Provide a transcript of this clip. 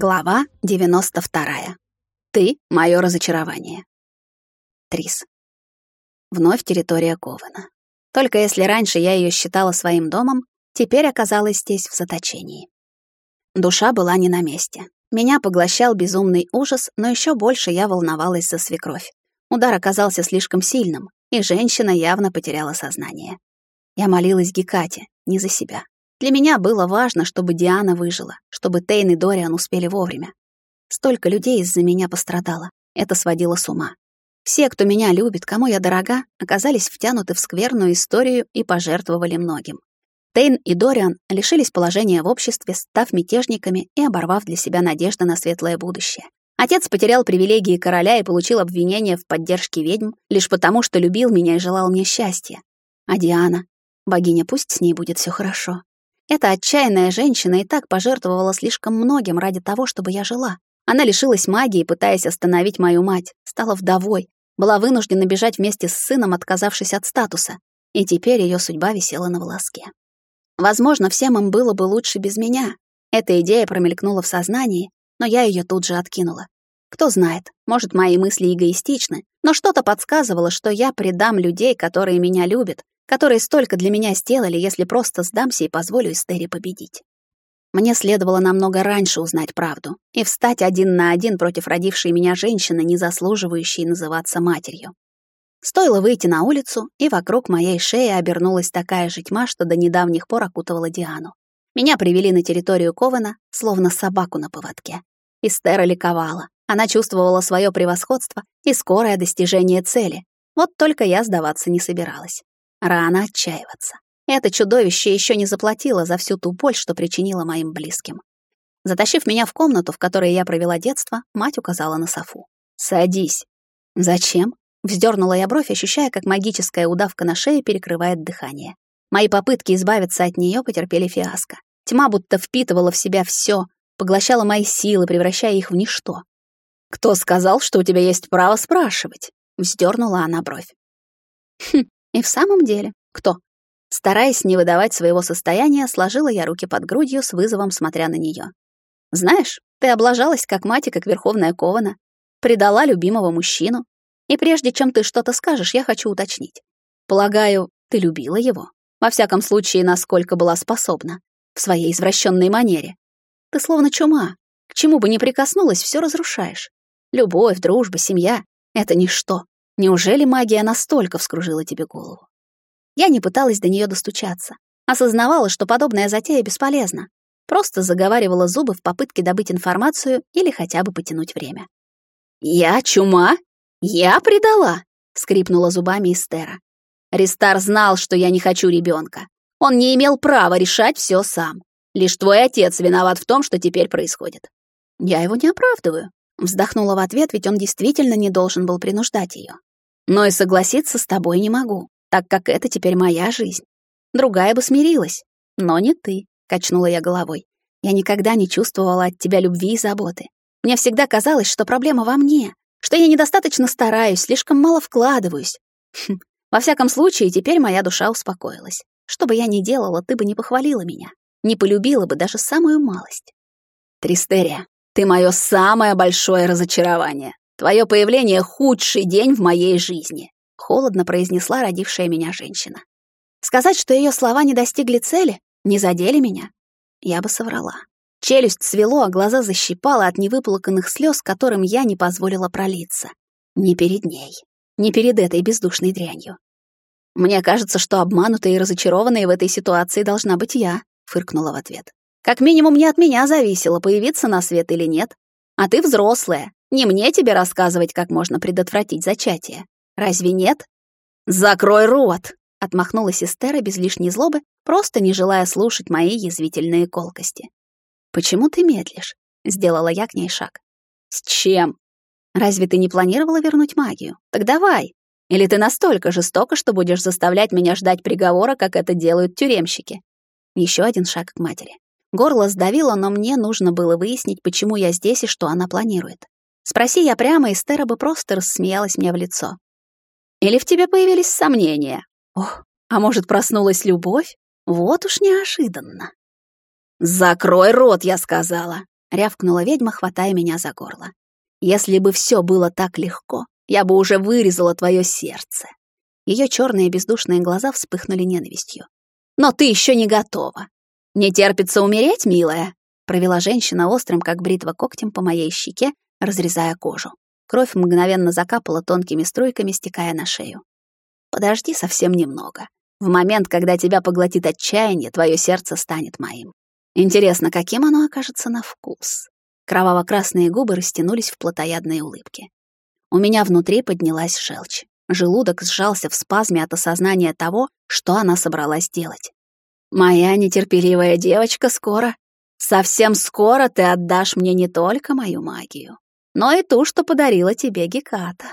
Глава 92. Ты — мое разочарование. Трис. Вновь территория Кована. Только если раньше я ее считала своим домом, теперь оказалась здесь в заточении. Душа была не на месте. Меня поглощал безумный ужас, но еще больше я волновалась за свекровь. Удар оказался слишком сильным, и женщина явно потеряла сознание. Я молилась Гекате, не за себя. Для меня было важно, чтобы Диана выжила, чтобы Тейн и Дориан успели вовремя. Столько людей из-за меня пострадало. Это сводило с ума. Все, кто меня любит, кому я дорога, оказались втянуты в скверную историю и пожертвовали многим. Тейн и Дориан лишились положения в обществе, став мятежниками и оборвав для себя надежды на светлое будущее. Отец потерял привилегии короля и получил обвинение в поддержке ведьм лишь потому, что любил меня и желал мне счастья. А Диана? Богиня, пусть с ней будет все хорошо. Эта отчаянная женщина и так пожертвовала слишком многим ради того, чтобы я жила. Она лишилась магии, пытаясь остановить мою мать, стала вдовой, была вынуждена бежать вместе с сыном, отказавшись от статуса, и теперь ее судьба висела на волоске. Возможно, всем им было бы лучше без меня. Эта идея промелькнула в сознании, но я ее тут же откинула. Кто знает, может, мои мысли эгоистичны, но что-то подсказывало, что я предам людей, которые меня любят, которые столько для меня сделали, если просто сдамся и позволю Эстере победить. Мне следовало намного раньше узнать правду и встать один на один против родившей меня женщины, не заслуживающей называться матерью. Стоило выйти на улицу, и вокруг моей шеи обернулась такая же тьма, что до недавних пор окутывала Диану. Меня привели на территорию Кована, словно собаку на поводке. Эстера ликовала. Она чувствовала свое превосходство и скорое достижение цели. Вот только я сдаваться не собиралась. Рано отчаиваться. Это чудовище еще не заплатило за всю ту боль, что причинило моим близким. Затащив меня в комнату, в которой я провела детство, мать указала на софу. «Садись». «Зачем?» Вздернула я бровь, ощущая, как магическая удавка на шее перекрывает дыхание. Мои попытки избавиться от нее потерпели фиаско. Тьма будто впитывала в себя все, поглощала мои силы, превращая их в ничто. «Кто сказал, что у тебя есть право спрашивать?» Вздернула она бровь. «Хм, и в самом деле, кто? Стараясь не выдавать своего состояния, сложила я руки под грудью с вызовом, смотря на нее. Знаешь, ты облажалась как мать и как верховная кована, предала любимого мужчину. И прежде чем ты что-то скажешь, я хочу уточнить. Полагаю, ты любила его? Во всяком случае, насколько была способна. В своей извращенной манере. Ты словно чума. К чему бы ни прикоснулась, все разрушаешь. Любовь, дружба, семья — это ничто. Неужели магия настолько вскружила тебе голову? Я не пыталась до нее достучаться. Осознавала, что подобная затея бесполезна. Просто заговаривала зубы в попытке добыть информацию или хотя бы потянуть время. «Я чума? Я предала!» — скрипнула зубами Эстера. Ристар знал, что я не хочу ребенка. Он не имел права решать все сам. Лишь твой отец виноват в том, что теперь происходит. Я его не оправдываю. Вздохнула в ответ, ведь он действительно не должен был принуждать ее. Но и согласиться с тобой не могу, так как это теперь моя жизнь. Другая бы смирилась, но не ты, качнула я головой. Я никогда не чувствовала от тебя любви и заботы. Мне всегда казалось, что проблема во мне, что я недостаточно стараюсь, слишком мало вкладываюсь. Хм, во всяком случае, теперь моя душа успокоилась. Что бы я ни делала, ты бы не похвалила меня, не полюбила бы даже самую малость. Тристерия, ты мое самое большое разочарование. Твое появление — худший день в моей жизни», — холодно произнесла родившая меня женщина. Сказать, что ее слова не достигли цели, не задели меня, я бы соврала. Челюсть свело, а глаза защипало от невыплаканных слез, которым я не позволила пролиться. Не перед ней, не перед этой бездушной дрянью. «Мне кажется, что обманутая и разочарованная в этой ситуации должна быть я», — фыркнула в ответ. «Как минимум не от меня зависело, появиться на свет или нет. А ты взрослая, не мне тебе рассказывать, как можно предотвратить зачатие. Разве нет? Закрой рот, отмахнулась Эстера без лишней злобы, просто не желая слушать мои язвительные колкости. Почему ты медлишь? сделала я к ней шаг. С чем? Разве ты не планировала вернуть магию? Так давай. Или ты настолько жестока, что будешь заставлять меня ждать приговора, как это делают тюремщики? Еще один шаг к матери. Горло сдавило, но мне нужно было выяснить, почему я здесь и что она планирует. Спроси я прямо, Эстера бы просто рассмеялась мне в лицо. Или в тебе появились сомнения? Ох, а может, проснулась любовь? Вот уж неожиданно. «Закрой рот», — я сказала. рявкнула ведьма, хватая меня за горло. «Если бы все было так легко, я бы уже вырезала твое сердце». Ее черные бездушные глаза вспыхнули ненавистью. «Но ты еще не готова. Не терпится умереть, милая?» провела женщина острым, как бритва, когтем по моей щеке, разрезая кожу. Кровь мгновенно закапала тонкими струйками, стекая на шею. «Подожди совсем немного. В момент, когда тебя поглотит отчаяние, твое сердце станет моим. Интересно, каким оно окажется на вкус?» Кроваво-красные губы растянулись в плотоядные улыбки. У меня внутри поднялась желчь. Желудок сжался в спазме от осознания того, что она собралась делать. «Моя нетерпеливая девочка скоро, совсем скоро ты отдашь мне не только мою магию, но и ту, что подарила тебе Геката.